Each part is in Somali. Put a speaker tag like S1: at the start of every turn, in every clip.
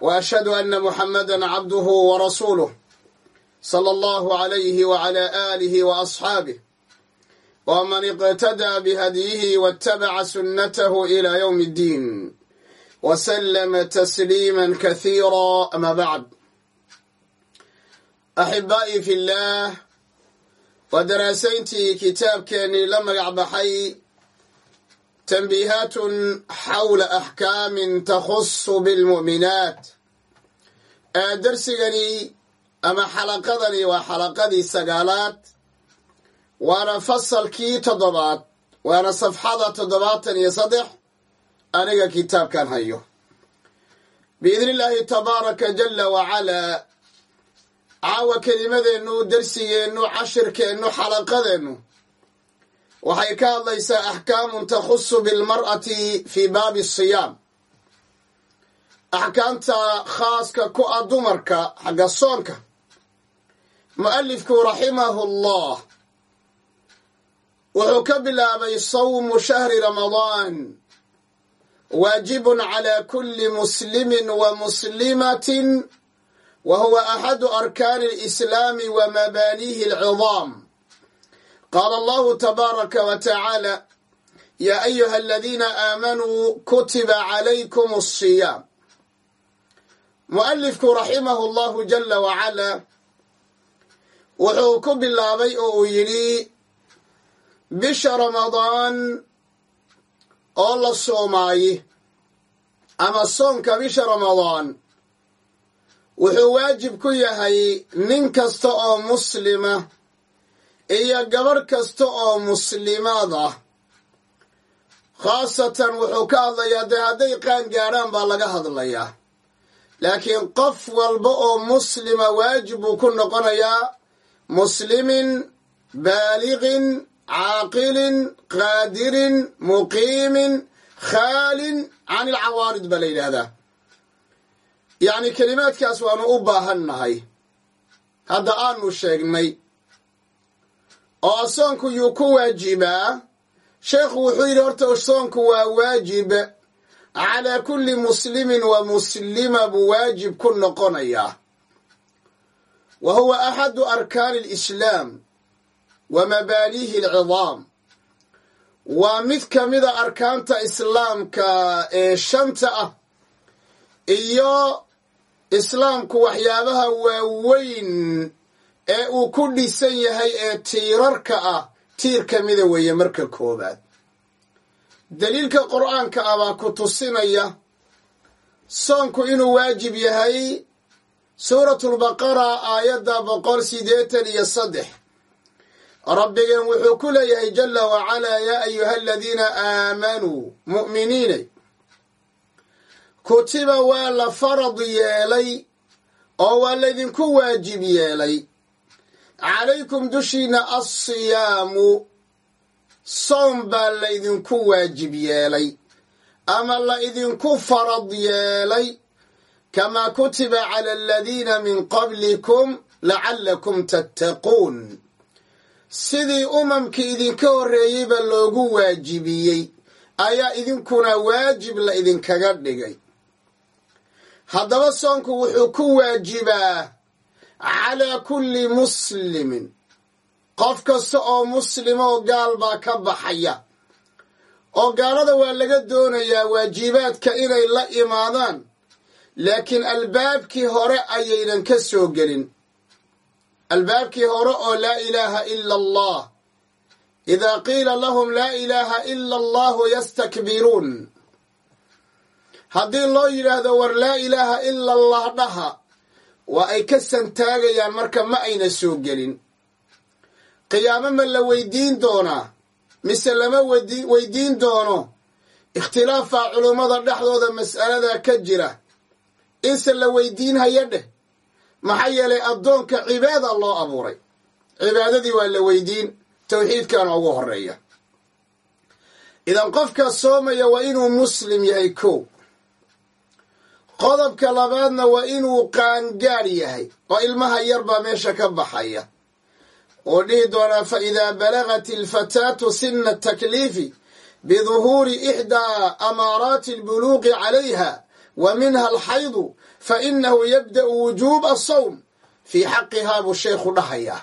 S1: واشهد ان محمدا عبده ورسوله صلى الله عليه وعلى اله واصحابه ومن اقتدى بهديه واتبع سنته الى يوم الدين وسلم تسليما كثيرا اما بعد احبائي في الله ودراسينتي كتاب كاني لما بحي تنبيهات حول أحكام تخص بالمؤمنات درsigani ama xalaqadani waa xalaqadii sagaalaad waana fasalkii toddobaad waana safxada toddobaatan iyo saddex aniga kitaabkan hayo. Biidni illaahi tabaaraka jala wacalaa caawa kelimadeennu dersigeennu cashirkeennu xalaqadeennu waxay ka hadlaysaa axkaamun takhusu bilmar'ati fii baabi siyaam axkaamta khaaska ku ah dumarka xagga soonka. Mu'alifku raximahu llah wuxuu ka bilaabay sawmu shahri ramadaan waajibun calaa kulli muslimin wa muslimatin wa huwa axadu arkaani alislaami wa mabaanihi alcidaam qaala allahu tabaaraka wa tacaala yaa ayuha aladiina aamanuu kutiba calaykum asiyaam mu'alifku raximahu llahu jala wacalaa wuxuu ku bilaabay oo uu yidhi bisha ramadaan oo la soomaaye ama soonka bisha ramadaan wuxuu waajib ku yahay nin kasta oo muslima iyo gabarh kasta oo muslimaad ah. Khaasatan wuxuu ka hadlayaa dee hadday qaan gaadhaan baa laga hadlayaa laakiin qof walba oo muslima waajib buu ku noqonayaa muslimin baaliqin caaqilin qaadirin muqiimin khaalin can ilcawaarid baa la yidhaahdaa. Yacni kelimaadkaas waanu u baahan nahay hadda aanu sheegnay. Oo soonku yuu ku waajibaa sheekhu wuxuu yidhi horta soonku waa waajib calaa kulli muslimin wa muslima buu waajib ku noqonayaa wa huwa axadu arkaani alislaam wa mabaaniihi alcidaam waa mid ka mida arkaanta islaamka ee shanta ah iyo islaamku waxyaabaha waaweyn ee uu ku dhisan yahay ee tiirarka ah tiir ka mida weeye marka koowaad daliilka qur'aanka ah baa ku tusinaya soonku inuu waajib yahay suuratulbaqara aayadda boqol siddeetan iyo saddex. Rabbigeen wuxuu ku leeyahay jala wacalaa yaa ayuha aladiina aamanuu mu'miniinay kutiba waa la farad yeelay oo waa laydinku waajib yeelay. Calaykum dushiina assiyaamu soom baa laydinku waajib yeelay ama la idinku farad yeelay kamaa kutiba cala aladiina min qablikum lacallakum tattaquun. Sidii umamkii idinka horreeyeyba loogu waajibiyey ayaa idinkuna waajib la idinkaga dhigay. Haddaba soonku wuxuu ku waajibaa calaa kulli muslimin qof kasta oo muslima oo gaal baa ka baxaya. Oo gaalada waa laga doonayaa waajibaadka inay la imaadaan. Laakiin albaabkii hore ayaynan ka soo gelin. Albaabkii hore oo laa ilaaha ila allah idaa qiila lahum laa ilaaha ila allahu yastakbiruun. Haddii loo yidhaahdo war laa ilaaha ila allah dhaha waa ay ka santaagayaan marka ma ayna soo gelin qiyaamo ma la weydiin doonaa mise lama weydiin doono? Ikhtilaafaa culummada dhexdooda mas'alada ka jira. Inse la weydiin haya dheh maxaa yeelay addoonka cibaada loo abuuray. Cibaadadii waa la weydiin tawxiidkana ugu horreeya idan qofka soomaya waa inuu muslim yahay kow. Qodobka labaadna waa inuu qaangaadh yahay oo ilmaha yar baa meesha ka baxaya oo dhihi doonaa fa idaa balagat alfataatu sina takliifi biduhuuri ixdaa amaaraati albuluuqi calayha wa minha alxaydu fa inahu yabda'u wujuuba asawm fii xaqihaa buu sheekhu dhahayaa.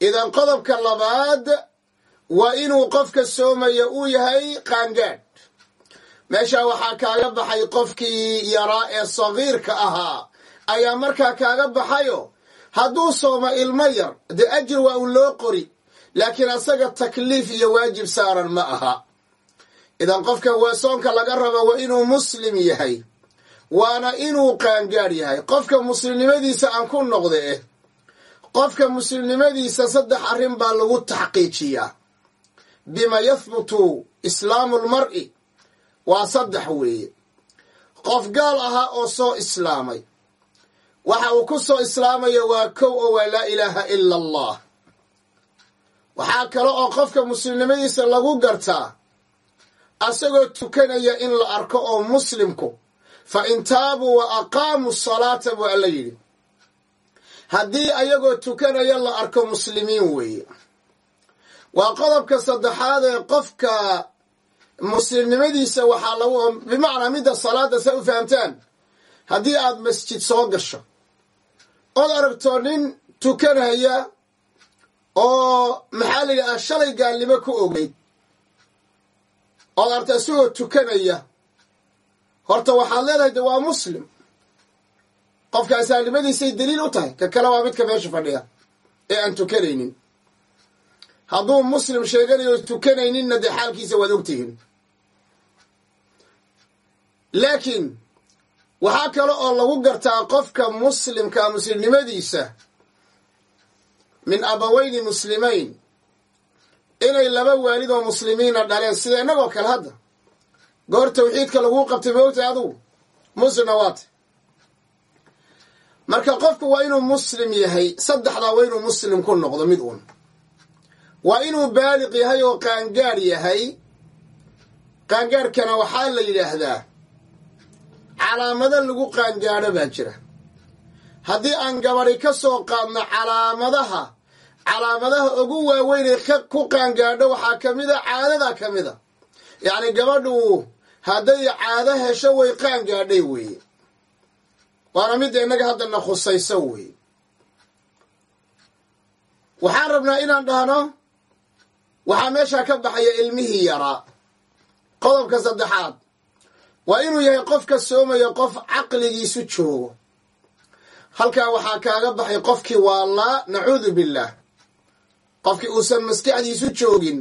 S1: Idan qodobka labaad waa inuu qofka soomaya uu yahay qaangaadh. Meeshaa waxaa kaaga baxay qofkii yaraa ee sagiirka ahaa. Ayaa markaa kaaga baxayo hadduu soomo ilmo yar dee ajir waa un loo qori laakiin asaga takliif iyo waajib saaran ma aha. Idan qofka waa soonka laga raba waa inuu muslim yahay waana inuu qaangaadh yahay. Qofka muslimnimadiisa aan ku noqda eh qofka muslimnimadiisa saddex arrin baa lagu taxqiijiyaa. Bima yahbutu islaamu lmar'i waa saddex weeye. Qof gaal ahaa oo soo islaamay waxa uu ku soo islaamaya waa kow oo waa laa ilaaha ila allah waxaa kale oo qofka muslimnimadiisa lagu gartaa asagoo tukanaya in la arko oo muslimku fa in taabuu wa aqaamuu salaata buu alla yidhi. Haddii ayagoo tukanaya la arko muslimiin weeye. Waa qodobka saddexaad ee qofka muslimnimadiisa waxaa lagu bimacnaa midda salaada sa u fahamtaan. Haddii aad masjid soo gasho ood aragto nin tukanaya oo maxaa la yidhaha shalay gaalnimo ku ogeyd. Ood aragto isagoo tukanaya. Horta waxaad leedahay de waa muslim. Qofka islaamnimadiisay daliil u tahay. Ka kale waa midka meesha fadhiya ee aan tukanaynin. Hadduu muslim sheeganayo tukanayninna dee xaalkiisa waad ogtihiin. Laakiin waxaa kale oo lagu gartaa qofka muslimka muslimnimadiisa min abaweyni muslimayn. Inay laba waalid oo muslimiina dhaleen. Sida innagoo kale hadda? Goor tawxiidka laguu qabtay moogtay adugu. Muslimna waata marka qofku waa inuu muslim yahay saddexdaa waa inuu muslim ku noqdo mid uun. Waa inuu baaliq yahay oo qaangaadh yahay. Qaangaadhkana waxaa la yidhaahdaa calaamado lagu qaangaadho baa jira. Haddii aan gabadhi ka soo qaadno calaamadaha calaamadaha ugu waaweynay ku qaangaadho waxaa ka mid a caadadaa ka mid a. Yacni gabadhu hadday caado hesho way qaangaadhay weeye. Waana midda innaga haddana khusayso weeye. Waxaan rabnaa inaan dhahno waxaa meeshaa ka baxaya ilmihii yaraa. Qodobka saddexaad waa inuu yahay qofka soomaya qof caqligiisu joogo. Halkaa waxaa kaaga baxay qofkii waallaa nacuudu billaah qofkii uusan maskaxdiisu joogin.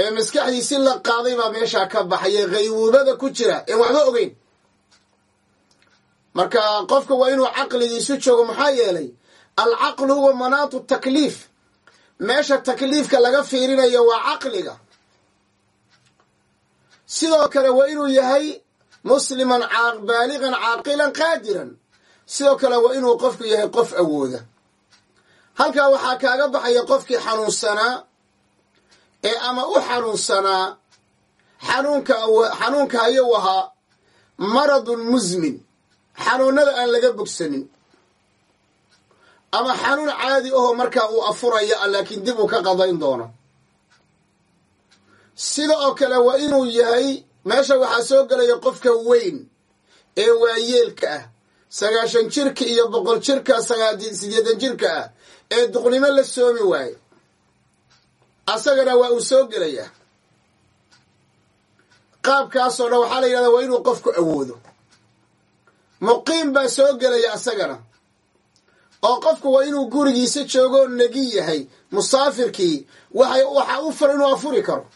S1: Ee maskaxdiisi la qaaday baa meeshaa ka baxaya haywuubada ku jira een waxba ogeyn. Marka qofka waa inuu caqligiisu joogo maxaa yeelay? Alcaqlu huwa manaatu takliif meesha takliifka laga fiirinayo waa caqliga sidoo kale waa inuu yahay musliman baaligan caaqilan qaadiran. Sidoo kale waa inuu qofku yahay qof awooda. Halkaa waxaa kaaga baxaya qofkii xanuunsanaa ee ama u xanuunsanaa xanuunka hayow ahaa maradun musmin xanuunada aan laga bogsanin. Ama xanuun caadi ahoo markaa uu afuraya laakiin dib uu ka qadayn doono sida oo kale waa inuu yahay meesha waxaa soo gelaya qofka weyn ee waayeelka ah. Sagaashan jirka iyo boqol jirka sideedan jirka ah ee duqnimo la soomi waaye. Asagana waa uu soo gelayaa qaabkaasoo dhan waxaa la yidhahdaa waa inuu qofku awoodo. Muqiim baa soo gelaya asagana oo qofku waa inuu gurigiisa joogoo negi yahay musaafirkii waxaa u furan inuu afuri karo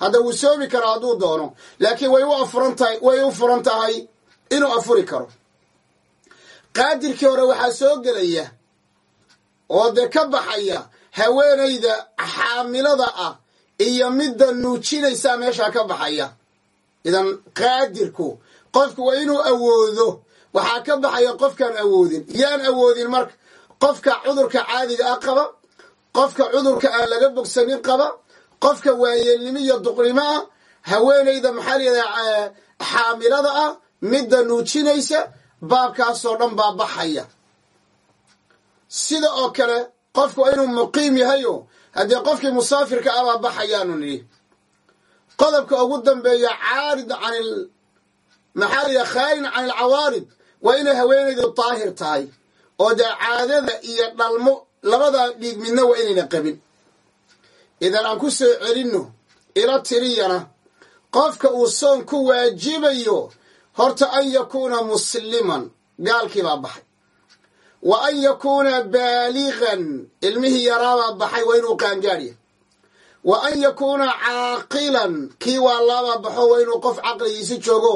S1: hadda wuu soomi karo hadduu doono. Laakiin way u afuran tahay way u furan tahay inuu afuri karo. Qaadirkii hore waxaa soo gelaya oo dee ka baxaya haweenayda xaamilada ah iyo midda nuujinaysaa meeshaa ka baxaya. Idan qaadirku qofku waa inuu awoodo. Waxaa ka baxaya qofkaan awoodin. Yaan awoodin marka qofka cudurka caadiga ah qaba qofka cudurka aan laga bogsanin qaba qofka waayeelnimo iyo duqnimo ah haweenayda maxaa layidhaha xaamilada ah midda nuujinaysa baabkaasoo dhan baa baxaya. Sida oo kale qofku waa inuu muqiim yahayo haddii qofkii musaafirka ah baxayaanu nidhi. Qodobka ugu dambeeya caarid can maxaa layidhaha can alcawaarid waa inay haweenaydu daahir tahay. Oo dee caadada iyo dhalmo labadaa dhiig midna waa inayna qabin idan aan ku soo celinno ila tiriyana qofka uu soon ku waajibayo horta an yakuuna musliman gaalkii baa baxay. Wa an yakuuna baaligan ilmihii yaraabaa baxay waa inuu qaangaadhya wa an yakuuna caaqilan kii waa laabaa baxo waa inuu qof caqligiisi joogo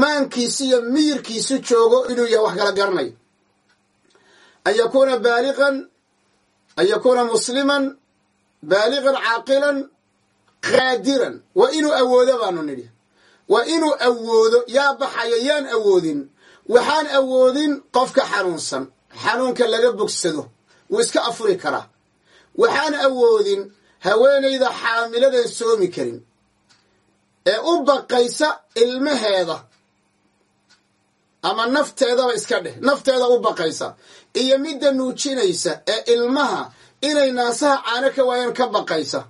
S1: maankiisi iyo miyirkiisi joogo inuu yahay wax kala garanayo. An yakuuna baaligan an yakuuna musliman baaligan caaqilan qaadiran. Waa inuu awoodo baanu nidhi. Waa inuu awoodo yaa baxaya yaan awoodin. Waxaan awoodin qofka xanuunsan. Xanuunka laga bogsado wuu iska afuri karaa. Waxaan awoodin haweenayda xaamiladan soomi karin. Ee u baqaysa ilmaheeda. Ama nafteedaba iska dheh. Nafteeda u baqaysa. Iyo midda nuujinaysa ee ilmaha inay naasaha caano ka waayaan ka baqaysa.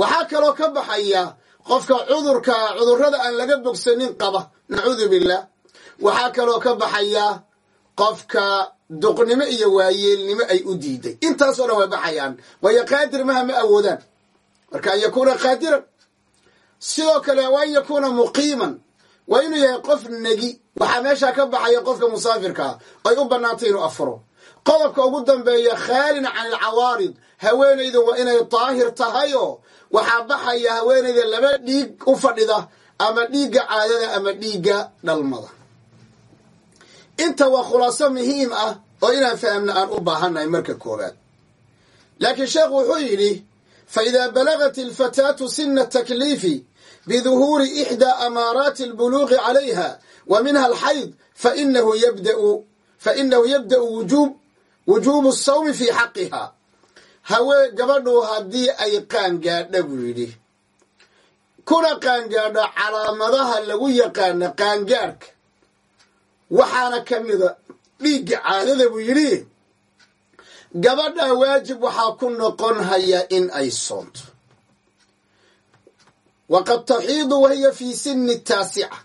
S1: Waxaa kaloo ka baxaya qofka cudurka cudurrada aan laga bogsanin qaba nacuudu billaah waxaa kaloo ka baxaya qofka duqnimo iyo waayeelnimo ay u diiday. Intaasoo dhan way baxayaan. Waayo qaadir maha ma awoodaan. Marka an yakuuna qaadiran. Sidoo kale waa an yakuuna muqiiman. Waa inuu yahay qof negi. Waxaa meeshaa ka baxaya qofka musaafirkaa ay u bannaantay inuu afuro qodobka ugu dambeeya khaalin can alcawaarid. Haweenaydu waa inay daahir tahayoo waxaa baxaya haweenayda laba dhiig u fadhida ama dhiigga caadada ama dhiigga dhalmada. Inta waa khulaaso muhiim ah oo inaan fahamna aan u baahannahay marka koowaad. Laakiin sheekhu wuxuu yidhi fa idaa balagat alfataatu sina takliifi biduhuuri ixdaa amaaraati albuluuqi calayha wa minha alxayd fainahu yabdau fainahu yabda'u wujuub wujuubu asawmi fii xaqiha. Hawee gabadhu haddii ay qaangaadha buu yidhi. Kuna qaangaadho calaamadaha lagu yaqaano qaangaadhka waxaana ka mida dhiigga caadada buu yidhi gabadha waajib waxaa ku noqon haya in ay soonto. Waqad taxiidu wahiya fii sinni taasica.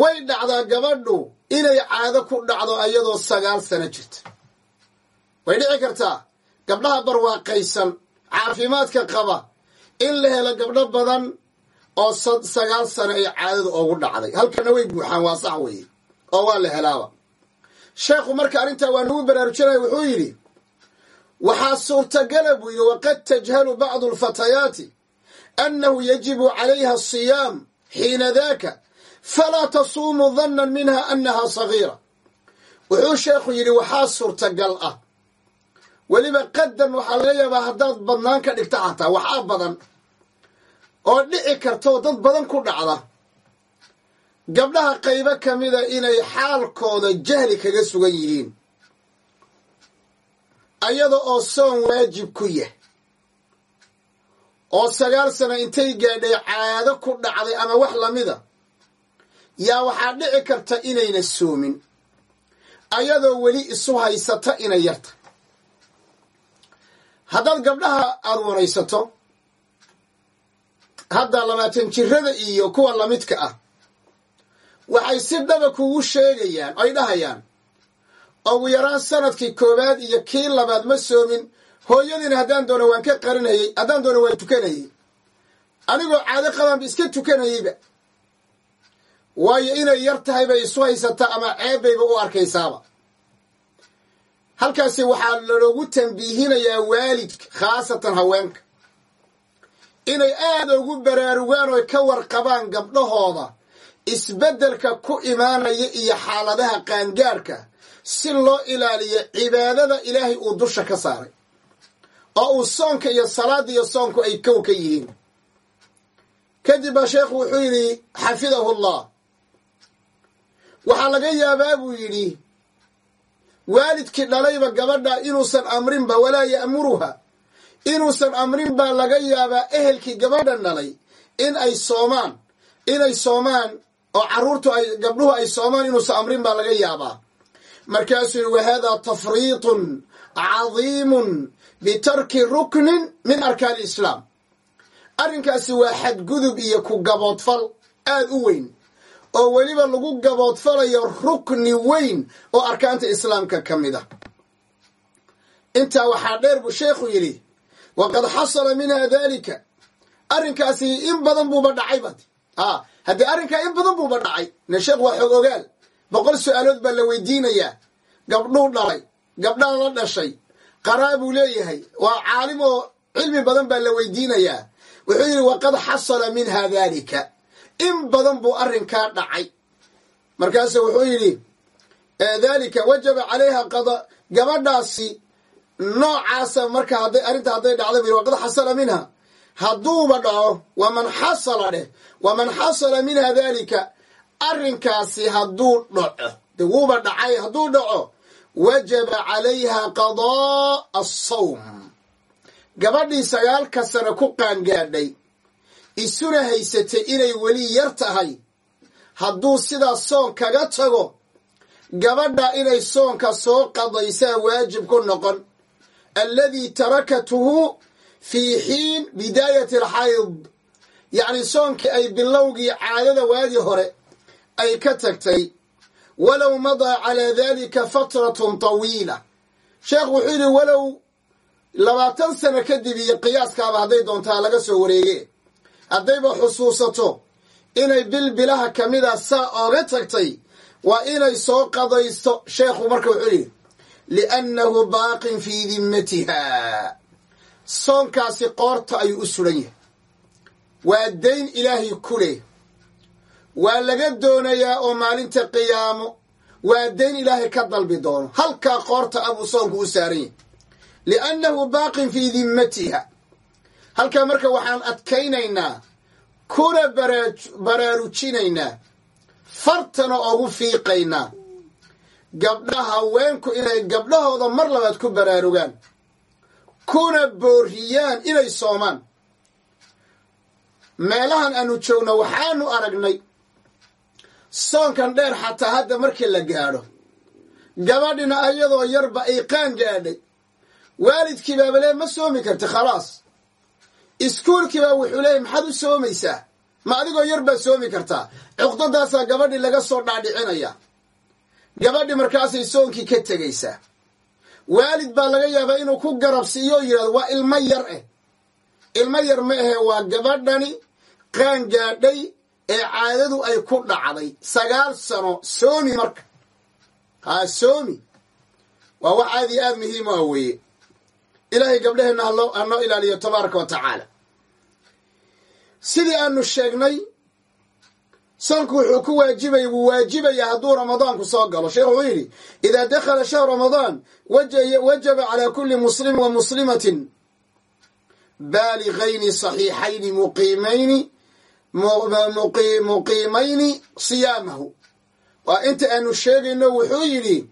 S1: Way dhacdaa gabadhu inay caado ku dhacdo ayadoo sagaal sano jirta way dhici kartaa. Gabdhaha barwaaqaysan caafimaadka qaba in la helo gabdho badan oo sagaal sano ay caadada oogu dhacday. Halkana way buuxaan waa sax weeye. Oo waa la helaaba. Sheekhu marka arrintaa waa nagu baraarujinaya wuxuu yidhi waxaa suurtagala buu waqad tajhalu bacdu alfatayaati annahu yajibu calayha asiyaam xiina daaka falaa tasuumu dannan minha annaha sagiira. Wuxuu sheekhu yidhi waxaa suurtagal ah weliba qadan waxaa laga yaabaa haddaad badnaan ka dhigta xataa waxaa badan oo dhici kartoo dad badan ku dhacda. Gabdhaha qaybo ka mida inay xaalkooda jahli kaga sugan yihiin. Ayada oo soon waajib ku yah. Oo sagaal sano intay gaadhay caado ku dhacday ama wax lamida yaa waxaa dhici karta inayna soomin. Ayadoo weli isu haysata inay yarta haddaad gabdhaha aada waraysato hadda labaatan jirada iyo kuwa lamidka ah waxay si dhaba kugu sheegayaan ay dhahayaan ugu yaraan sannadkii koowaad iyo kii labaad ma soomin hooyadiina haddaan doono waan ka qarinayey haddaan doono waan tukanayey. Anigoo caado qabaanba iska tukanayeyba. Waayo inay yar tahay bay isu haysataa ama ceebbayba u arkaysaaba halkaasi waxaa laloogu tambiihinayaa waalidka khaasatan haweenka. Inay aada ugu baraarugaan oo ka warqabaan gabdhahooda isbeddelka ku imaanaya iyo xaaladaha qaangaadhka si loo ilaaliyo cibaadada ilaahay uu dusha ka saaray oo uu soonka iyo salaada iyo soonku ay kow ka yihiin. Kadib baa sheekhu wuxuu yidhi xafidahu llah waxaa laga yaabaa buu yidhi waalidkii dhalayba gabadha inuusan amrinba walaa ya'muruha. Inuusan amrin baa laga yaabaa ehelkii gabadhan dhalay in ay soomaan inay soomaan oo carruurtu ay gabdhuhu ay soomaan inuusan amrin baa laga yaabaa. Markaasuu yihi wahaadaa tafriitun cadiimun bitarki ruknin min arkaani islaam. Arrinkaasi waa xadgudub iyo ku gaboodfal aad u weyn oo weliba lagu gaboodfalayo rukni weyn oo arkaanta islaamka ka mid a intaa waxaa dheer buu sheekhu yidhi waqad xasala minha dalika arrinkaasi in badan buuba dhacay bat a haddii arrinkaa in badan buuba dhacay ne sheekh waa xog ogaal. Boqol su'aalood baa la weydiinayaa. Gabdhuu dhalay gabdhaa la dhashay. Qaraa buu leeyahay waa caalim oo cilmi badan baa la weydiinayaa. Wuxuu yidhi waqad xasala minha dalika in badan buu arrinkaa dhacay. Markaasu wuxuu yidhi dalika wajaba calayha qada gabadhaasi noocaasa marka hadday arrinta hadday dhacda bu waqad xasala minha. Hadduuba dhaco waman xasala dheh waman xasala minha dalika arrinkaasi hadduu dhaco. De wuuba dhacay hadduu dhaco wajaba calayha qadaa asawm gabadhii sagaalka sano ku qaangaadhay isuna haysatay inay weli yar tahay. Hadduu sidaas soon kaga tago gabadha inay soonka soo qadaysaa waajib ku noqon. Alladii tarakatuhu fii xiin bidaayati alxayd yacni soonkii ay bilowgii caadada waadii hore ay ka tagtay walow madaa calaa dalika fatratun tawiila. Sheekh wuxuu yidhi walow labaatan sano kadib iyo qiyaaskaaba hadday doontaa laga soo wareege haddayba xusuusato inay bil bilaha ka mida saa ooga tagtay waa inay soo qadaysto sheekhu marka wuxuu yidhi liannahu baaqin fii dimmatiha soonkaasi qoorta ayuu u suran yahay. Waa dayn ilaahay ku leh. Waa laga doonayaa oo maalinta qiyaamo waa dayn ilaahay ka dalbi doono. Halkaa qoorta abuu soonku u saaran yahay. Liannahu baaqin fii dimmatiha halkaa marka waxaan adkaynaynaa kuna baraarujinaynaa fartana ogu fiiqaynaa gabdha haweenku inay gabdhahooda mar labaad ku baraarugaan kuna booriyaan inay soomaan. Meelahan aanu joogno waxaanu aragnay soonkan dheer xataa hadda markii la gaadho. Gabadhina ayadoo yarba ay qaan gaadhay. Waalidkii baaba lee ma soomi karti khalaas iskuulkii baa wuxuu leeyay maxaad u soomaysaa? Ma adigoo yar baad soomi kartaa? Cuqdadaasaa gabadhii laga soo dhaadhicinaya. Gabadhi markaasay soonkii ka tegaysaa. Waalid baa laga yaabaa inuu ku garabsiiyo yidhahdo waa ilmo yar eh. Ilmo yar ma ahe waa gabadhani qaan gaadhay ee caadadu ay ku dhacday sagaal sano. Soomi marka. Haa soomi. Waa wax aad iyo aad muhiim ah weeye ilaahay gabdhaheenna hanoo ilaaliyo tabaaraka wa sidii aanu sheegnay soonku wuxuu ku waajibaya wuu waajibayaa hadduu ramadaanku soo galo. Sheekh wuxuu yidhi idaa dakhala shahru ramadaan wajaba calaa kulli muslimin wa muslimatin baaligayni saxiixayni muqiimayni muqiimayni siyaamahu. Waa inta aanu sheegayno wuxuu yidhi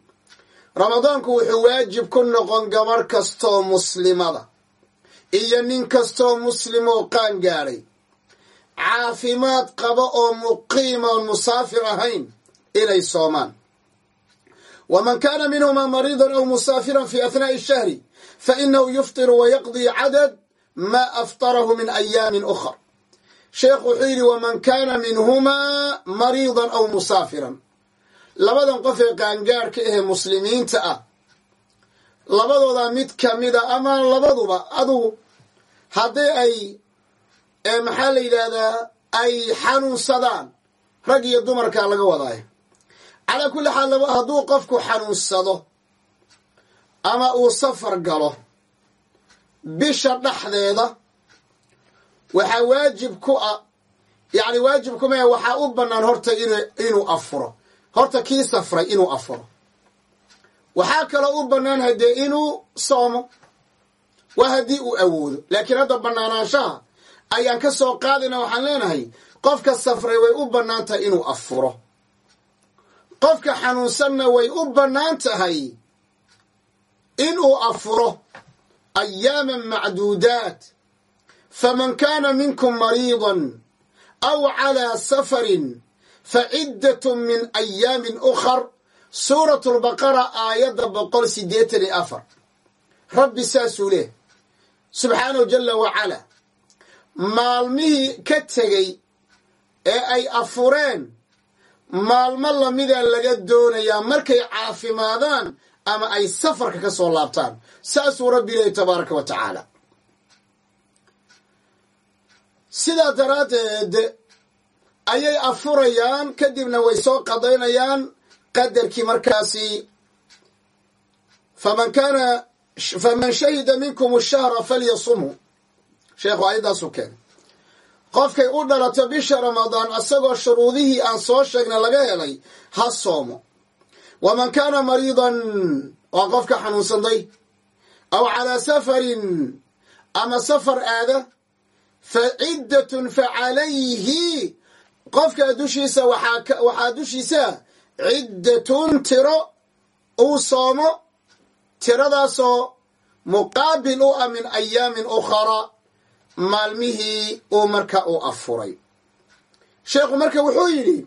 S1: ramadaanku wuxuu waajib ku noqon gabarh kastoo muslimada iyo nin kastoo muslimoo qaan gaadhay caafimaad qaba oo muqiima oon musaafir ahayn inay soomaan. Waman kaana minhumaa mariidan aw musaafiran fi ahnaa'i shahri fa inahu yuftiru wayaqdii cadad maa aftarahu min ayaamin ukhar sheekhu wuxuu yidhi waman kaana minhumaa mariidan aw musaafiran labadan qof ee qaangaadhka ahee muslimiinta ah labadooda mid ka mida ama labaduba adugu haddii ay maxaa la yidhaahdaa ay xanuunsadaan rag iyo dumarkaa laga wadaayo calaa kulli xaal hadduu qofku xanuunsado ama uu safar galo bisha dhexdeeda waxaa waajib ku ah yacni waajib kumaya waxaa u bannaan horta inuu afuro horta kii safray inuu afuro. Waxaa kaloo u bannaan haddee inuu soomo. Waa haddii uu awoodo. Laakiin hadda bannaanaanshaha ayaan ka soo qaadayna waxaan leenahay qofka safray way u bannaan tahay inuu afuro. Qofka xanuunsanna way u bannaan tahay inuu afuro. Ayaaman macduudaat. Faman kaana minkum mariidan aw calaa safarin faciddatun min ayaamin ukhar suuratu lbaqara aayadda boqol siddeetan iyo afar rabbi saasuu leh subxaanahu jalla wacala maalmihii ka tegey ee ay afureen maalmo lamida laga doonayaa markay caafimaadaan ama ay safarka ka soo laabtaan saasuu rabbi leehi tabaaraka wa tacaala sidaa daraaddeed ayay afurayaan kadibna way soo qadaynayaan qadarkii markaasi. Faman kaana faman shahida minkum shahra falyasumhu. Sheekhu ayaddaasuu keenay qofkay u dhalato bisha ramadaan isagoo shuruudihii aan soo sheegnay laga helay ha soomo. Waman kaana mariidan waa qofka xanuunsanday. Aw calaa safarin ama safar aada fa ciddatun fa calayhi qofka dushiisa waxaa dushiisa ciddatun tiro uu soomo tiradaasoo muqaabil u ah min ayaamin ukhara maalmihii uu marka uu afuray. Sheekhu marka wuxuu yidhi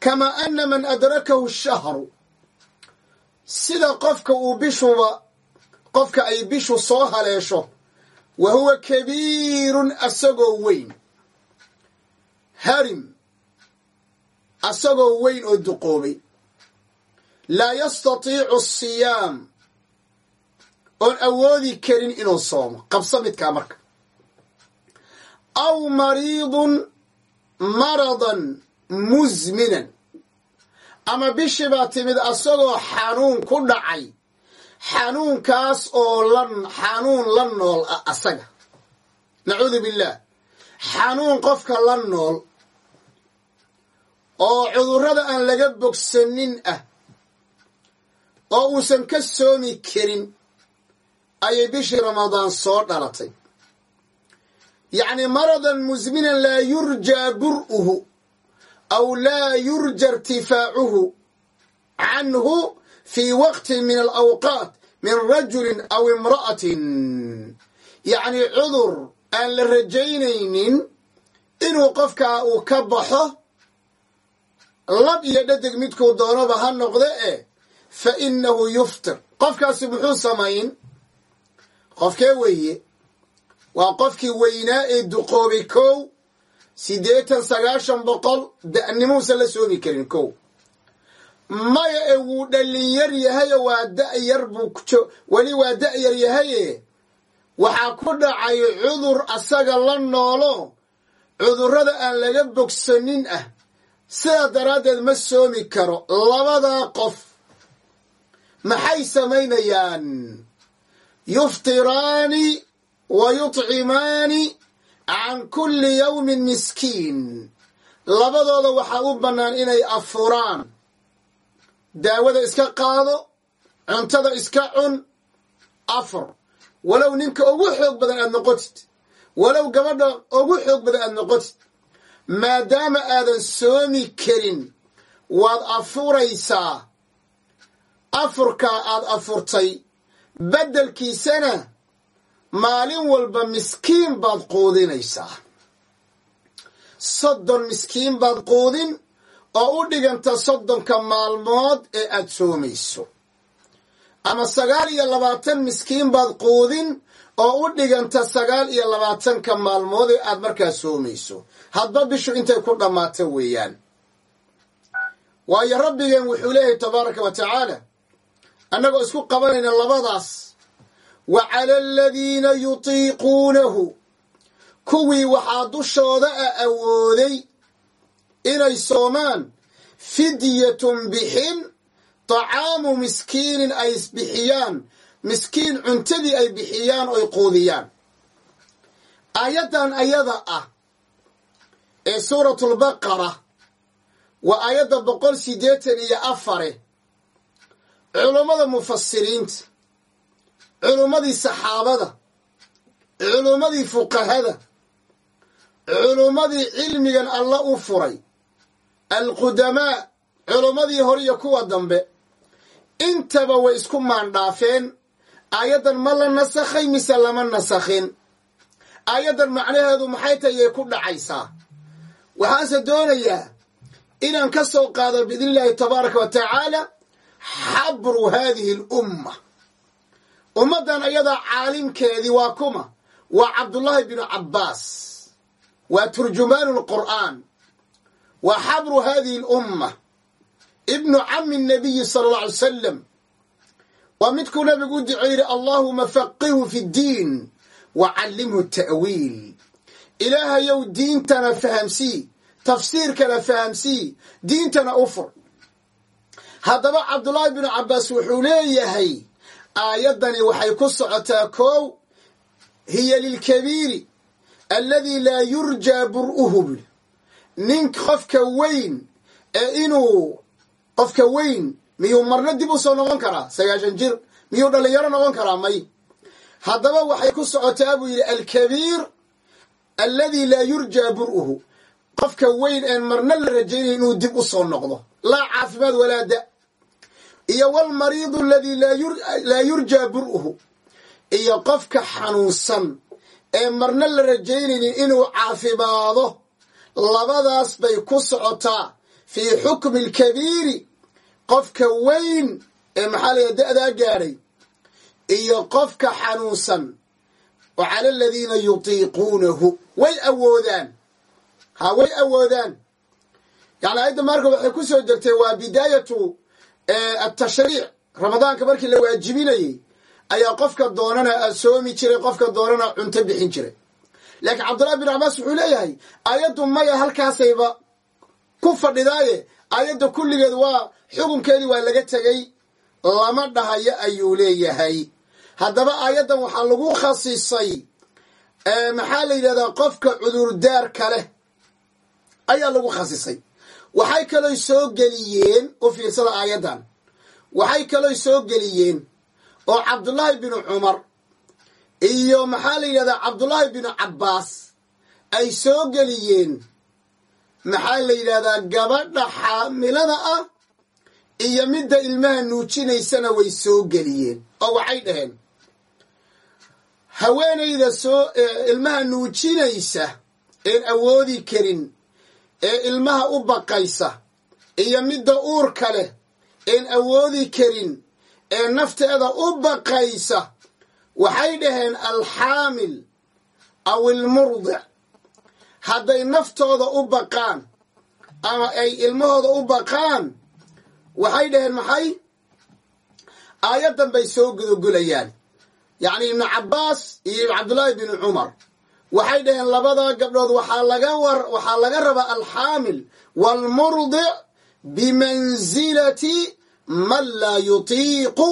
S1: kamaa ana man adrakahu shahru. Sida qofka uu bishuba qofka ay bishu soo haleesho wa huwa kabiirun asagoo weyn. Harim asagoo weyn oo duqoobay. Laa yastatiicu asiyaam oon awoodi karin inuu soomo. Qabso midkaa marka. Aw mariidun maradan musminan ama bishii baa timid asagoo xanuun ku dhacay. Xanuunkaas oo la xanuun la nool ah asaga. Nacuudu billaah xanuun qofka la nool oo cudurrada aan laga bogsanin ah oo uusan ka soomi karin ayay bishii ramadaan soo dhalatay. Yacni maradan musminan laa yurjaa bur'uhu aw laa yurja irtifaacuhu canhu fii waqtin min alawqaat min rajulin aw imra'atin. Yacni cudur aan la rajaynaynin inuu qofkaa uu ka baxo lab iyo dhedeg midkuu doonaba ha noqde eh fa innahu yuftir. Qofkaasi muxuu samayn? Qofkee weeye? Waa qofkii weynaa ee duqoobay kow siddeetan sagaashan boqol da'nimuusan la soomi karin kow. Maya ee wuu dhallinyar yahayo waa da'yar buu weli waa da'yar yahaye waxaa ku dhacay cudur asaga la noolo cudurrada aan laga bogsanin ah sidaa daraaddeed ma soomi karo labadaa qof. Maxay samaynayaan? Yuftiraani wa yutcimaani can kulli yawmin miskiin. Labadooda waxaa u bannaan inay afuraan. Daawada iska qaado cuntada iska cun afur. Walow ninka ugu xoog badan aad noqotid. Walow gabadha ugu xoog badan aad noqotid maadaama aadan soomi karin waad afuraysaa. Afurkaa aad afurtay beddelkiisana maalin walba miskiin baad quudinaysaa. Soddon miskiin baad quudin oo u dhiganta soddonka maalmood ee aad soomayso. Ama sagaal iyo labaatan miskiin baad quudin oo u dhiganta sagaal iyo labaatanka maalmood ee aad markaa soomayso hadba bishu intay ku dhammaato weeyaan. Waayo rabbigeen wuxuu leeyahay tabaaraka wa tacaala annagoo isku qabanayna labadaas. Wa cala aladiina yutiiquunahu kuwii waxaa dushooda a awooday inay soomaan fidyatun bixin طacaamu miskiinin ay bixiyaan miskiin cuntadii ay bixiyaan oy quudiyaan. Aayaddan ayada ah ee suuratulbaqara waa aayadda boqol siddeetan iyo afare. Culummada mufasiriinta culummadii saxaabada culummadii fuqahada culummadii cilmigan alla u furay alqudamaa culummadii hore iyo kuwa dambe intaba way isku maandhaafeen aayaddan ma la nasakhay mise lama nasakhin? Aayaddan macnaheedu maxay tahay yay ku dhacaysaa waxaanse doonayaa inaan ka soo qaado biidni illaahi tabaaraka wa tacaala xabru haadihi alumma. Ummaddan ayadaa caalimkeedii waa kuma. Waa cabdullaahi binu cabbaas. Waa turjumaanu lqur'aan waa xabru haadihi alumma. Ibnu cami nabiyi sala alla alay salam waa midkuu nabigu u duco yidhi allaahuma faqihu fi ddiin wa callimhu ta'wiil. Ilaahayow diintana fahamsii tafsiirkana fahamsii diintana u fur. Haddaba cabdullaahi binu cabbaas wuxuu leeyahay aayaddani waxay ku socotaa koow hiya lilkabiiri alladii laa yurjaa bur'uhu nin qofka weyn ee inuu qofka weyn miyuu marna dib u soo noqon karaa? Sagaashan jir. Miyuu dhallinyaro noqon karaa? May. Haddaba waxay ku socotaa buu yidhi alkabiir alladii laa yurjaa bur'uhu. Qofka weyn een marna la rajaynaya inuu dib u soo noqdo. Laa caafimaad walaa da. Iyo walmariidu aladii laa yurjaa bur'uhu. Iyo qofka xanuunsan ee marna la rajaynaynin inuu caafimaado. Labadaas bay ku socotaa fii xukmi alkabiiri qofka weyn ee maxaa la yidhaha da'daa gaadhay iyo qofka xanuunsan wa cala aladiina yutiiquunahu. Way awoodaan. Ha way awoodaan. Yani ayadda marka waxay ku soo degtay waa bidaayatu atashriic ramadaanka markii la waajibinayey ayaa qofka doonana soomi jiray qofka doonana cunto bixin jiray. Laakiin cabdullahi bin cabbaas wuxuu leeyahay ayaddu maya halkaasayba ku fadhidaaye ayadda kulligeed waa xukunkeedii waa laga tegey lama dhahayo ayuu leeyahay. Haddaba aayaddan waxaa lagu khasisay maxaa la yidhahdaa qofka cudurdaarka leh? Ayaa lagu khasisay waxay kaloo soo geliyeen u fiirsada aayaddan waxay kaloo soo geliyeen oo cabdullaahi binu cumar iyo maxaa la yidhahdaa cabdullaahi binu cabbaas ay soo geliyeen maxaa la yidhahdaa gabadha xaamilada ah iyo midda ilmaha nuujinaysana way soo geliyeen oo waxay dhaheen haweenayda soo ilmaha nuujinaysa een awoodi karin ee ilmaha u baqaysa iyo midda uurka leh een awoodi karin ee nafteeda u baqaysa waxay dhaheen alxaamil aw ilmurdic hadday naftooda u baqaan ama ay ilmahooda u baqaan waxay dhaheen maxay? Aayaddan bay soo gudagulayaan yacni ibnu cabbaas iyo cabdullaahi binu cumar. Waxay dhaheen labadaa gabdhood waxaa laga war waxaa laga rabaa alxaamil waalmurdic bimansilati man laa yutiiqu.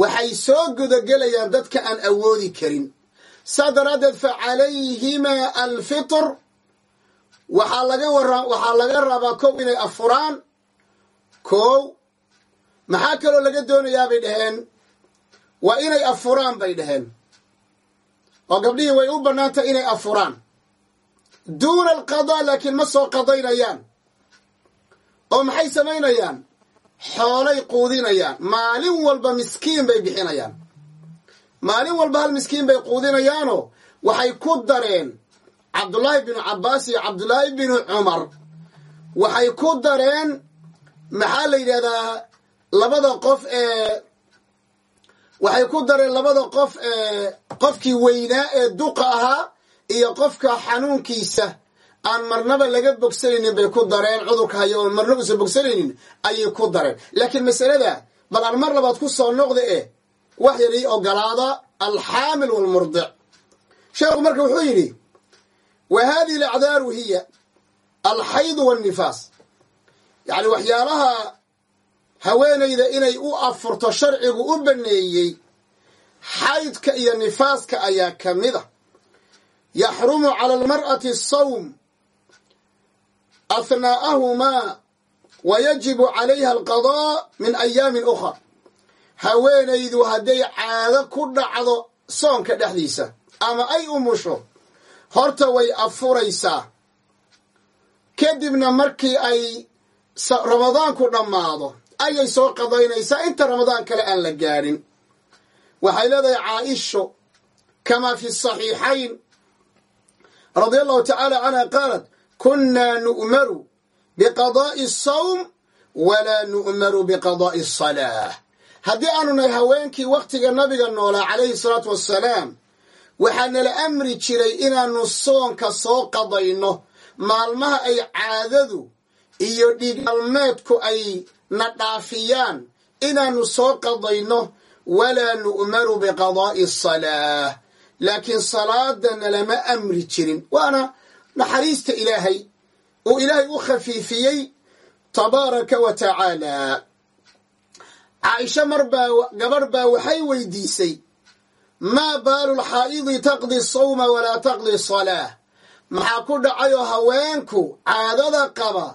S1: Waxay soo gudagelayaan dadka aan awoodi karin. Saa daraaddeed fa calayhimaa alfitr waxaa laga wara waxaa laga rabaa kow inay afuraan. Kow maxaa kaloo laga doonayaa bay dhaheen? Waa inay afuraan bay dhaheen. Oo gabdhihii way u bannaantahay inay afuraan. Duuna alqadaa laakiin ma soo qadaynayaan. Oo maxay samaynayaan? Xoolay quudinayaan. Maalin walba miskiin bay bixinayaan. Maalin walba hal miskiin bay quudinayaanoo waxay ku dareen cabdullaahi binu cabbaas iyo cabdullaahi binu cumar waxay ku dareen maxaa la yidhahdaa labada qof ee waxay ku dareen labada qof ee qofkii weynaa ee duqa ahaa iyo qofka xanuunkiisa. Aan marnaba laga bogsanaynin bay ku dareen cudurka haya oon marna uusan bogsanaynin ayay ku dareen. Laakiin masalada bal aan mar labaad ku soo noqda eh wax yar ii ogolaada alxaamil waalmurdic sheekhu marka wuxuu yidhi wa haadihi alacdaaru hiya alxaydu waannifaas yacni waxyaalaha haweenayda inay u afurto sharcigu u baneeyey xaydka iyo nifaaska ayaa ka mid a. Yaxrumu cala almar'ati asawm ahnaa'ahumaa wa yajibu calayha alqadaa min ayaamin ukhar haweenaydu hadday caado ku dhacdo soonka dhexdiisa ama ay umusho horta way afuraysaa. Kadibna markii ay ramadaanku dhammaado ayay soo qadaynaysaa. Inta ramadaan kale aan la gaadhin waxay leedahay caaisho kamaa fi saxiixayn radia allahu tacaala canha qaalat kunnaa nu'maru biqadaa'i asawm walaa nu'maru biqadaa'i asalaa haddii aanu nahay haweenkii wakhtiga nabiga noolaa calayhi salaatu wassalaam waxaa nala amri jiray inaannu soonka soo qadayno. Maalmaha ay caadadu iyo dhiigalmeedku ay na dhaafiyaan inaannu soo qadayno. Walaa nu'maru biqadaa'i asalaa laakiin salaadana lama amri jirin. Waana naxariista ilaahay. Uu ilaahay u khafiifiyey. Tabaaraka wa tacaala caaisho marbaa gabadh baa waxay weydiisay maa baalu lxaa'idi taqdi sawma walaa taqdi salaa maxaa ku dhacayoo haweenku caadada qaba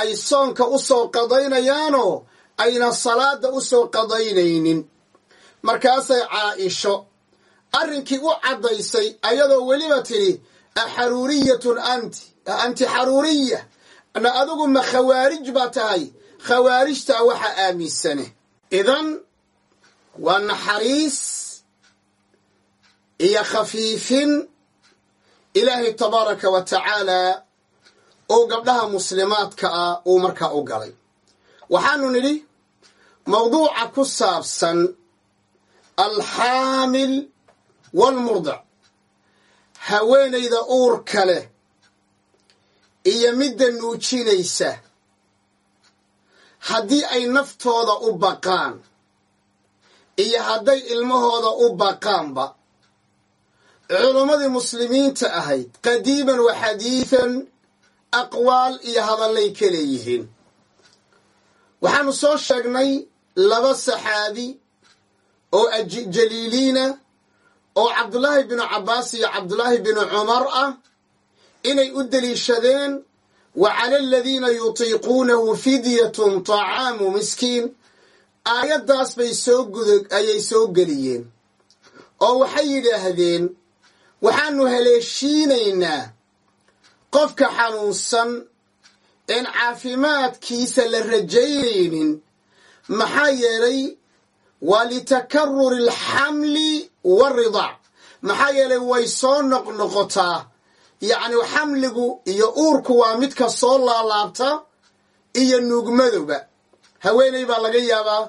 S1: ay soonka u soo qadaynayaanoo ayna salaada u soo qadaynaynin. Markaasay caaisho arrinkii u caddaysay ayadoo weliba tidhi axaruuriyatun anti anti xaruuriya na adigu ma khawaarij baa tahay khawaarijtaa waxa aaminsane idan waa naxariis iyo khafiifin. Ilaahay tabaaraka wa tacaala oo gabdhaha muslimaadka ah uu markaa u galay. Waxaanu nidhi mawduuca ku saabsan alxaamil waalmurdic haweenayda uurka leh iyo midda nuujinaysa. Haddii ay naftooda u baqaan iyo hadday ilmahooda u baqaanba culimmadii muslimiinta ahayd qadiiman wa xadiidan aqwaal iyo hadallay ka leeyihiin. Waxaanu soo sheegnay laba saxaabi oo jaliiliina oo cabdulaahi binu cabbaas iyo cabdulaahi binu cumar ah inay u deliishadeen wa cala aladiina yutiiquunahu fidyatun tacaamu miskiin. Aayaddaas bay soo guda ayay soo geliyeen oo waxay yidhaahdeen waxaanu haleeshiinaynaa qofka xanuunsan een caafimaadkiisa la rajaynaynin maxaa yeelay waa litakaruri alxamli waaridaac maxaa yeelay way soo noqnoqotaa. Yacni xamligu iyo uurku waa midka soo laalaabta iyo nuugmadowba haweeney baa laga yaabaa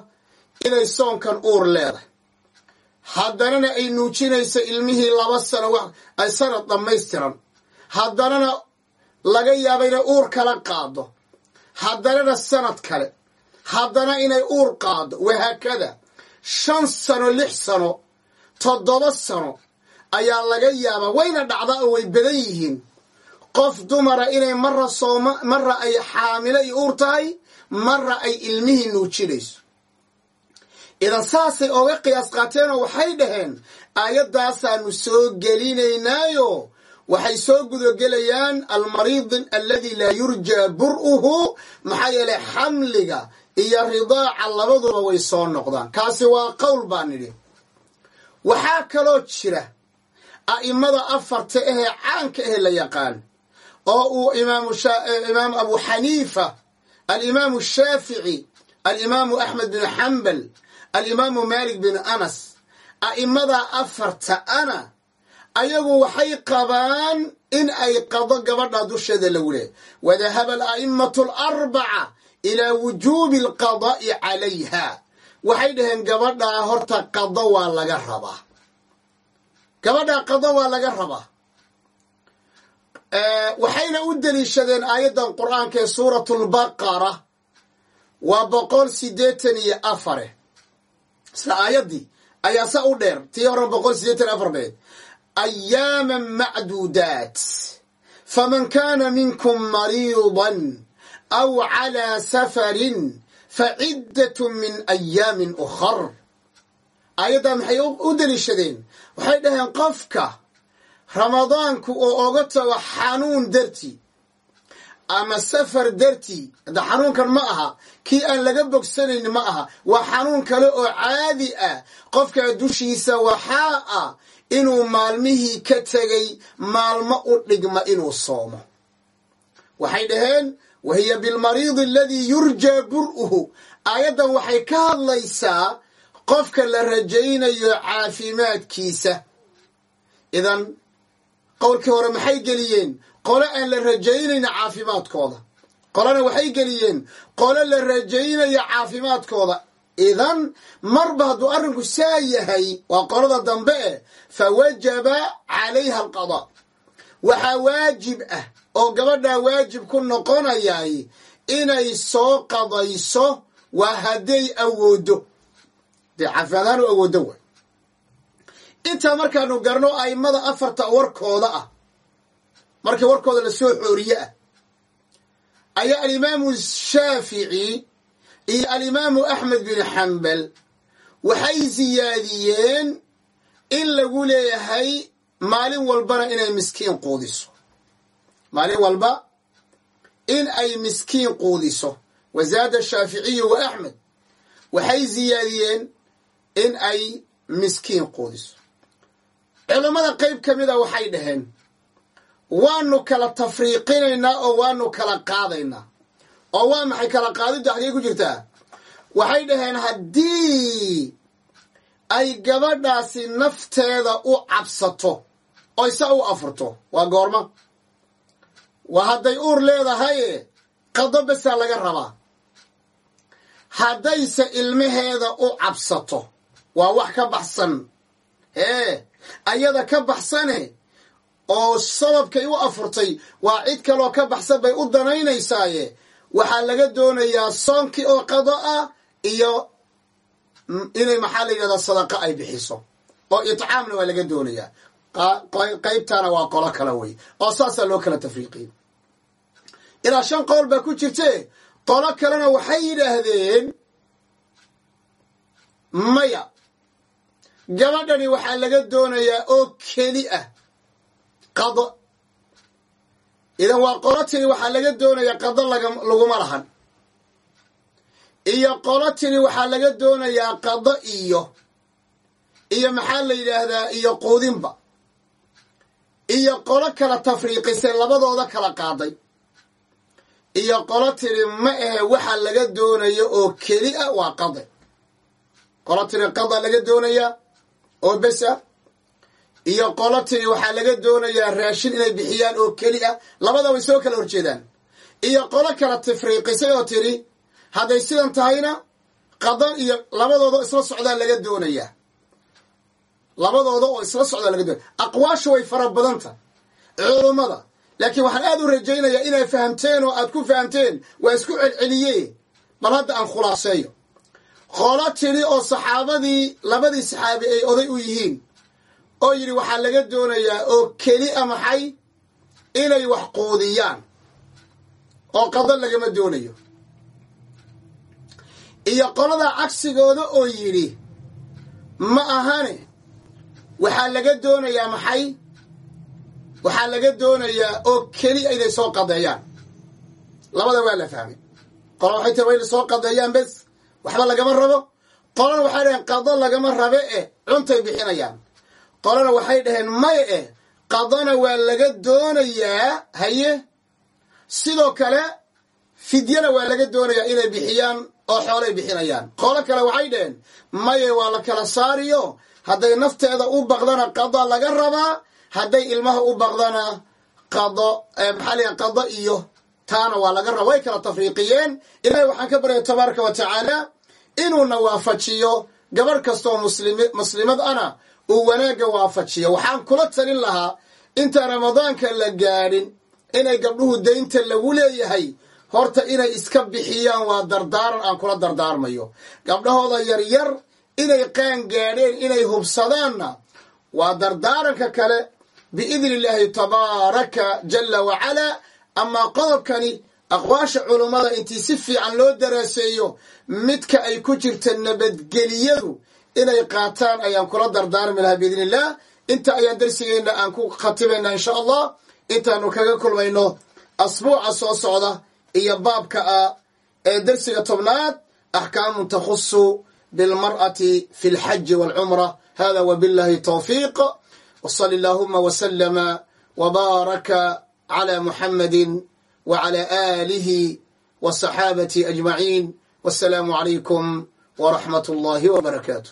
S1: inay soonkan uur leedahay haddanana ay nuujinayso ilmihii laba sano ay sanad dhammaystiran. Haddanana laga yaaba inay uur kala qaado. Haddanana sanad kale. Haddana inay uur qaado. Wahaakada. Shan sano lix sano toddoba sano ayaa laga yaabaa. Wayna dhacdaa oo way badan yihiin. Qof dumara inay marra sooma marra ay xaamilo iyo uur tahay marra ay ilmihii nuujinayso idan saasay ooga qiyaas qaateenoo waxay dhaheen aayaddaasaanu soo gelinaynaayo. Waxay soo gudagelayaan almariid alladii laa yurjaa bur'uhu maxaa yeelay xamliga iyo ridaaca labaduba way soo noqdaan. Kaasi waa qowl baan nidhi waxaa kaloo jira a'immada afarta ahee caanka ahe la yaqaan oo uu imaam abu xaniifa alimaamu shaafici alimaamu axmed bin xambal alimaamu malik bin anas a'immadaa afarta ana ayagu waxay qabaan in ay qado gabadha dusheeda leehay wadahaba ala'immatu alarbaca ilaa wujuubi alqadaa'i calayha. Waxay dhaheen gabadhaa horta qado waa laga rabaa. Gabadhaa qado waa laga rabaa. Waxayna u deliishadeen aayaddan qur'aanka ee suuratu lbaqara waa boqol siddeetan iyo afare isla aayaddii ayaa sa u dheer tii hore boqol siddeetan afar beed ayaaman macduudaat faman kaana minkum mariidan aw calaa safarin faciddatun min ayaamin ukhar. Aayaddaa maxay u deliishadeen? Waxay dhaheen qofka ramadaanku oo oga tago xanuun dartii ama safar dartii hadda xanuunkan ma aha kii aan laga bogsanayn ma aha. Waa xanuun kale oo caadi ah. Qofkaa dushiisa waxaa ah inuu maalmihii ka tegay maalmo u dhigma inuu soomo. Waxay dhaheen wa hiya bilmariidi aladii yurjaa bur'uhu. Aayaddan waxay ka hadlaysaa qofka la rajaynayo caafimaadkiisa. Idan qowlkii hore maxay geliyeen qole aan la rajaynayna caafimaadkooda. Qolena waxay geliyeen qole la rajaynaya caafimaadkooda. Idan marba hadduu arrinku saa yahay waa qolada dambe eh fa wajaba calayha alqadaa waxaa waajib ah oo gabadhaa waajib ku noqonayay inay soo qadayso waa hadday awooddo dee caafimaadahaan u awooddo way. Intaa markaanu garno a'immada afarta warkooda ah markii warkooda la soo xooriye ah ayaa alimaamu shaafici iyo alimaamu axmed bin xambal waxay siyaadiyeen in lagu leeyahay maalin walbana inay miskiin quudiso. Maalin walba in ay miskiin quudiso. Wazaada shaaficiyu wa axmed waxay siyaadiyeen in ay miskiin quudiso. Culammada qayb ka mida waxay dhaheen waanu kala tafriiqinaynaa oo waanu kala qaadaynaa oo waa maxay kala qaadiddu xaggey ku jirtaa waxay dhaheen haddii ay gabadhaasi nafteeda u cabsato oy sa u afurto waa goorma. Waa hadday uur leedahaye qado besaa laga rabaa. Haddayse ilmaheeda u cabsato waa wax ka baxsan. Ee ayada ka baxsane oo sababkay u afurtay waa cid kaloo ka baxsan bay u danaynaysaaye waxaa laga doonayaa soonkii oo qado ah iyo inay maxaa la yidhahdaa sadaqa ay bixiso. Oo itcaamna waa laga doonayaa. Qaybtaana waa qolo kale wey. Oo saasaa loo kala tafriiqiyey ilaa shan qowl baa ku jirte qolo kalena waxay yidhaahdeen maya gabadhani waxaa laga doonayaa oo keli ah qado. Idan waa qolo tiri waxaa laga doonayaa qado laguma lahan. Iyo qolo tiri waxaa laga doonayaa qado iyo iyo maxaa la yidhaahdaa iyo quudinba. Iyo qolo kala tafriiqisay labadooda kala qaaday. Iyo qolo tiri ma ahe waxa laga doonayo oo keli ah waa qade qolo tiri qada laga doonayaa oo besa iyo qolo tiri waxaa laga doonayaa raashin inay bixiyaan oo keli ah. Labada way soo kala horjeedaan. Iyo qolo kala tafriiqisay oo tiri hadday sidan tahayna qada iyo labadooda isla socdaa laga doonayaa. Labadooda oo isla socdaa laga doonaya. Aqwaasha way fara badanta culummada laakiin waxaan aad u rajaynayaa inay fahamteen oo aad ku fahamteen waa isku celceliye bal hadda aan khulaaseeyo. Qolo tidhi oo saxaabadii labadii saxaabi ay oday u yihiin oo yidhi waxaa laga doonayaa oo keli a maxay inay wax quudiyaan oo qado lagama doonayo. Iyo qolada cagsigooda oo yidhi ma ahane waxaa laga doonayaa maxay? Waxaa laga doonayaa oo keliya inay soo qadeeyaan. Labada waa la fahmay. Qola waxay tiri waa soo qadeeyaan bes waxba lagama rabo. Qolana waxay dhaheen qado lagama rabe eh cuntay bixinayaan qolana waxay dhaheen may eh qadona waa laga doonayaa haye? Sidoo kale fidyana waa laga doonayaa inay bixiyaan oo xoolay bixinayaan. Qolo kale waxay dhaheen maye waa la kala saariyo. Hadday nafteeda u baqdana qado laga rabaa hadday ilmaha u baqdana qado maxaa layaha qado iyo taana waa laga raba way kala tafriiqiyeen. Ilaahay waxaan ka baryaya tabaaraka wa tacaala inuuna waafajiyo gabarh kastaoo muslimad ana uu wanaagga waafajiyo. Waxaan kula talin lahaa intaan ramadaanka la gaadhin inay gabdhuhu daynta lagu leeyahay horta inay iska bixiyaan waa dardaaran aan kula dardaarmayo. Gabdhahooda yaryar inay qaan gaadheen inay hubsadaanna waa dardaaranka kale. Biidni illaahi tabaaraka jalla wacalaa amaa qodobkani aqwaasha culummada intii si fiican loo daraaseeyo midka ay ku jirta nabadgeliyadu inay qaataan ayaan kula dardaarmi lahaa biidn illah inta ayaan darsigeenna aan ku khatibaynaa insha allah intaanu kaga kulmayno asbuuca soo socda iyo baabka ah ee darsiga tobnaad axkaamu takhusu bilmar'ati fi lxaji walcumra hada wabillahi towfiiq wsali allahuma wslama wbaaraka cla muxamadi wcla aalihi wsaxaabati ajmaciin wassalaamu calaykum waraxmat allahi wbarakaatu